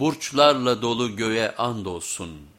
burçlarla dolu göğe andolsun.